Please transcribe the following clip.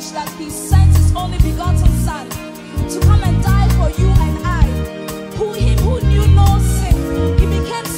much that he sent his only begotten Son to come and die for you and I, who him who knew no sin. He became